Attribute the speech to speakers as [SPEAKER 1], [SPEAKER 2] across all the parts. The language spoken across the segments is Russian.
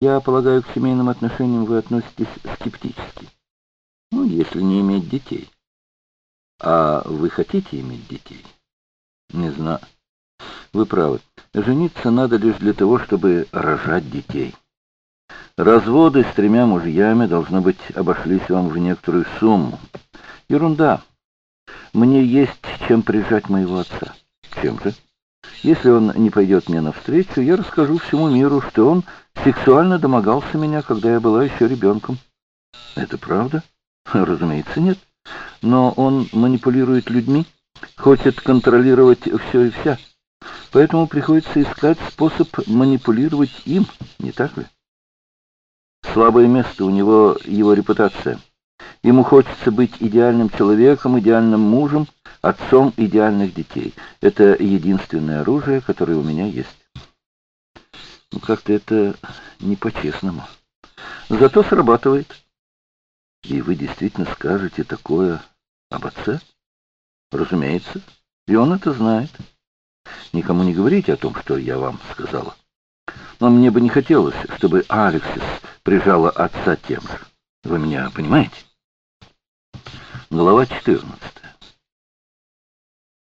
[SPEAKER 1] Я полагаю, к семейным отношениям вы относитесь скептически. Ну, если не иметь детей. А вы хотите иметь детей? Не знаю. Вы правы. Жениться надо лишь для того, чтобы рожать детей. Разводы с тремя мужьями, должно быть, обошлись вам в некоторую сумму. Ерунда. Мне есть чем прижать моего отца. Чем же? Если он не пойдет мне навстречу, я расскажу всему миру, что он сексуально домогался меня, когда я была еще ребенком. Это правда? Разумеется, нет. Но он манипулирует людьми, хочет контролировать все и вся. Поэтому приходится искать способ манипулировать им, не так ли? Слабое место у него его репутация. Ему хочется быть идеальным человеком, идеальным мужем, отцом идеальных детей. Это единственное оружие, которое у меня есть. Ну, как-то это не по-честному. Зато срабатывает. И вы действительно скажете такое об отце? Разумеется. И он это знает. Никому не говорите о том, что я вам сказала. Но мне бы не хотелось, чтобы Алексис прижала отца тем же. Вы меня понимаете? Глава 14.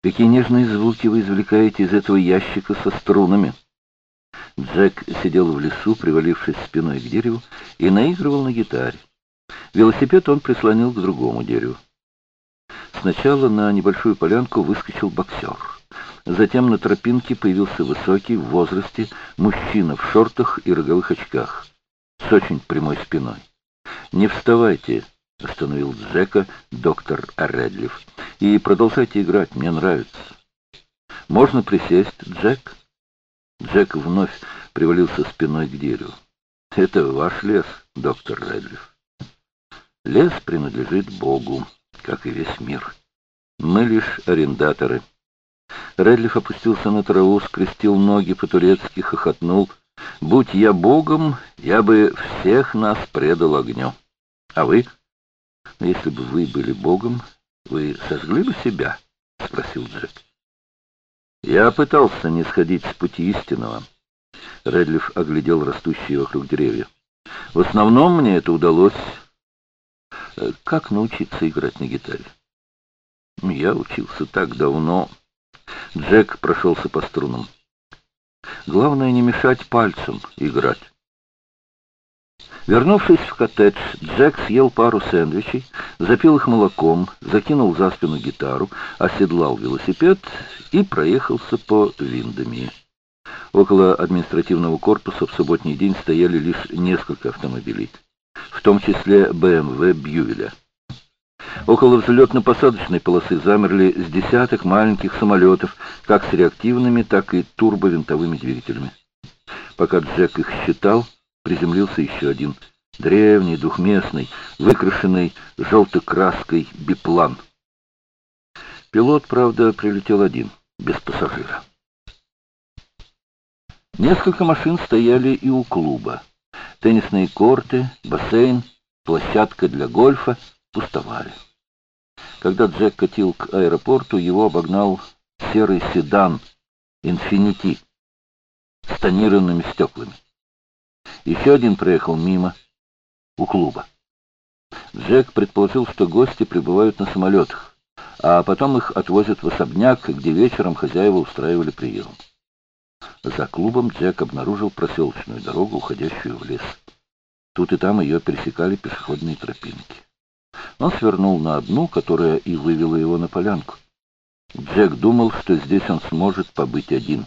[SPEAKER 1] Какие нежные звуки вы извлекаете из этого ящика со струнами? Джек сидел в лесу, привалившись спиной к дереву, и наигрывал на гитаре. Велосипед он прислонил к другому дереву. Сначала на небольшую полянку выскочил боксер. Затем на тропинке появился высокий, в возрасте, мужчина в шортах и роговых очках, с очень прямой спиной. «Не вставайте», — остановил Джека доктор Редлиф, — «и продолжайте играть, мне нравится». «Можно присесть, Джек?» Джек вновь привалился спиной к дереву. «Это ваш лес, доктор Редлиф. Лес принадлежит Богу, как и весь мир. Мы лишь арендаторы». Редлиф опустился на траву, скрестил ноги по-турецки, хохотнул. «Будь я богом, я бы всех нас предал огню. А вы? Если бы вы были богом, вы сожгли бы себя?» — спросил Джек. «Я пытался не сходить с пути истинного». Редлиф оглядел растущие вокруг деревья. «В основном мне это удалось. Как научиться играть на гитаре?» «Я учился так давно...» Джек прошелся по струнам. Главное не мешать пальцам играть. Вернувшись в коттедж, Джек съел пару сэндвичей, запил их молоком, закинул за спину гитару, оседлал велосипед и проехался по Виндами. Около административного корпуса в субботний день стояли лишь несколько автомобилей, в том числе БМВ Бьювеля. Около взлетно-посадочной полосы замерли с десяток маленьких самолетов, как с реактивными, так и турбовинтовыми двигателями. Пока Джек их считал, приземлился еще один древний, двухместный, выкрашенный желтой краской биплан. Пилот, правда, прилетел один, без пассажира. Несколько машин стояли и у клуба. Теннисные корты, бассейн, площадка для гольфа пустовали. Когда Джек катил к аэропорту, его обогнал серый седан «Инфинити» с тонированными стеклами. Еще один проехал мимо, у клуба. Джек предположил, что гости прибывают на самолетах, а потом их отвозят в особняк, где вечером хозяева устраивали прием. За клубом Джек обнаружил проселочную дорогу, уходящую в лес. Тут и там ее пересекали пешеходные тропинки. Он свернул на одну, которая и вывела его на полянку. Джек думал, что здесь он сможет побыть один.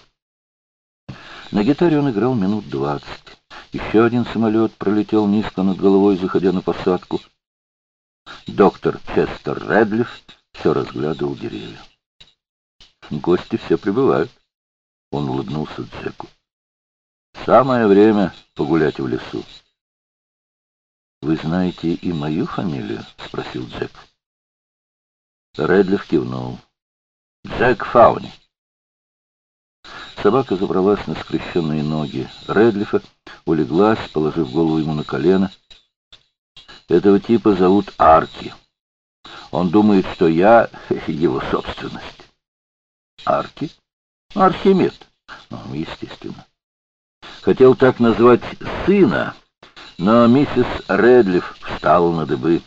[SPEAKER 1] На гитаре он играл минут двадцать. Еще один самолет пролетел низко над головой, заходя на посадку. Доктор Честер Редлиф все разглядывал деревья. Гости все прибывают. Он улыбнулся Джеку. Самое время погулять в лесу. «Вы знаете и мою фамилию?» — спросил Джек. Редлиф кивнул. «Джек Фауни». Собака забралась на скрещенные ноги Редлифа, улеглась, положив голову ему на колено. «Этого типа зовут Арки. Он думает, что я его собственность». «Арки?» «Архимед». «Ну, естественно». Хотел так назвать сына, но миссис Редлиф встала на дыбы.